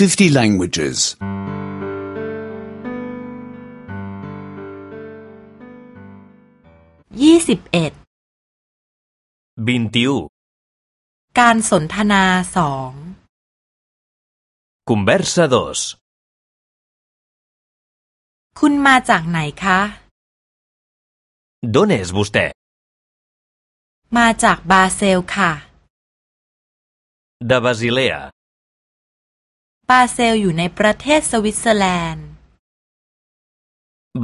50 languages. ยี่สิบเอ็ด 21. การสนทนาสอง Conversa 2. คุณมาจากไหนคะ D'on és vostè? มาจากบาเซลค่ะ De Basilea. บาเซลอยู่ในประเทศสวิตเซอร์แลนด์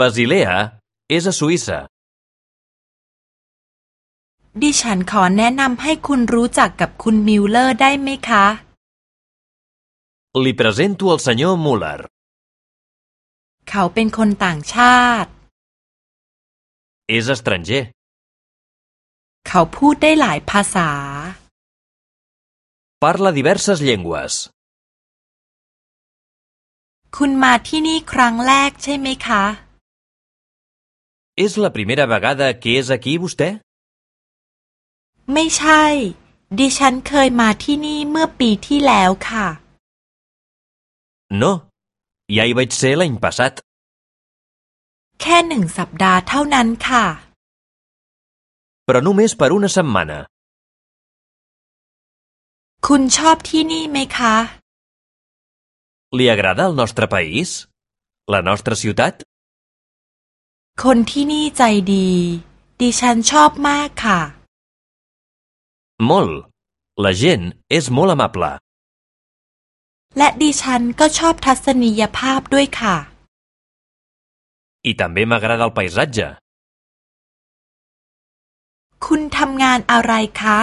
Basilea és a Suïssa. ดิฉันขอแนะนำให้คุณรู้จักกับคุณมิลเลอร์ได้ไหมคะ Li presento el senyor Muller. เขาเป็นคนต่างชาติ És estranger. เขาพูดได้หลายภาษา Parla diverses llengües. คุณมาที่นี่ครั้งแรกใช่ไหมคะ És la primera vegada que és aquí vostè? ไม่ใช่ ดิฉันเคยมาที่นี่เมื่อปีที่แล้วค่ะ No. Ja hi vaig ser l'any passat. แค่หนึ่งสัปดาห์เท่านั้นค่ะ Però només per una setmana. คุณชอบที่นี่ไหมคะ Li agrada el nostre país? La nostra ciutat? คนที่นี่ใจดี ดิฉันชอบมากค่ะ Molt. La gent és molt amable. และดิฉันก็ชอบทัศนียภาพด้วยค่ะ I també m'agrada el paisatge. คุณทำงานอะไรคะ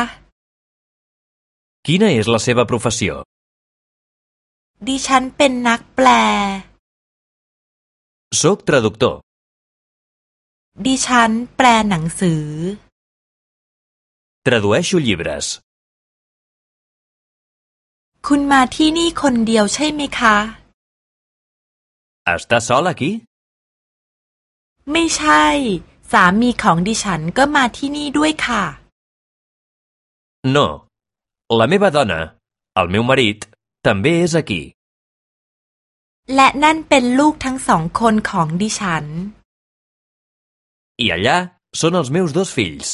Quina és la seva professió? ดิฉันเป็นนักแปล Soc traductor. ดิฉันแปลหนังสือ Tradueixo llibres. คุณมาที่นี่คนเดียวใช่ไหมคะ Està sol aquí? ไม่ใช่ สามีของดิฉันก็มาที่นี่ด้วยค่ะ No. La meva dona, el meu marit, també és aquí. และนั่นเป็นลูกทั้งสองคนของดิฉัน I allà són els meus dos fills.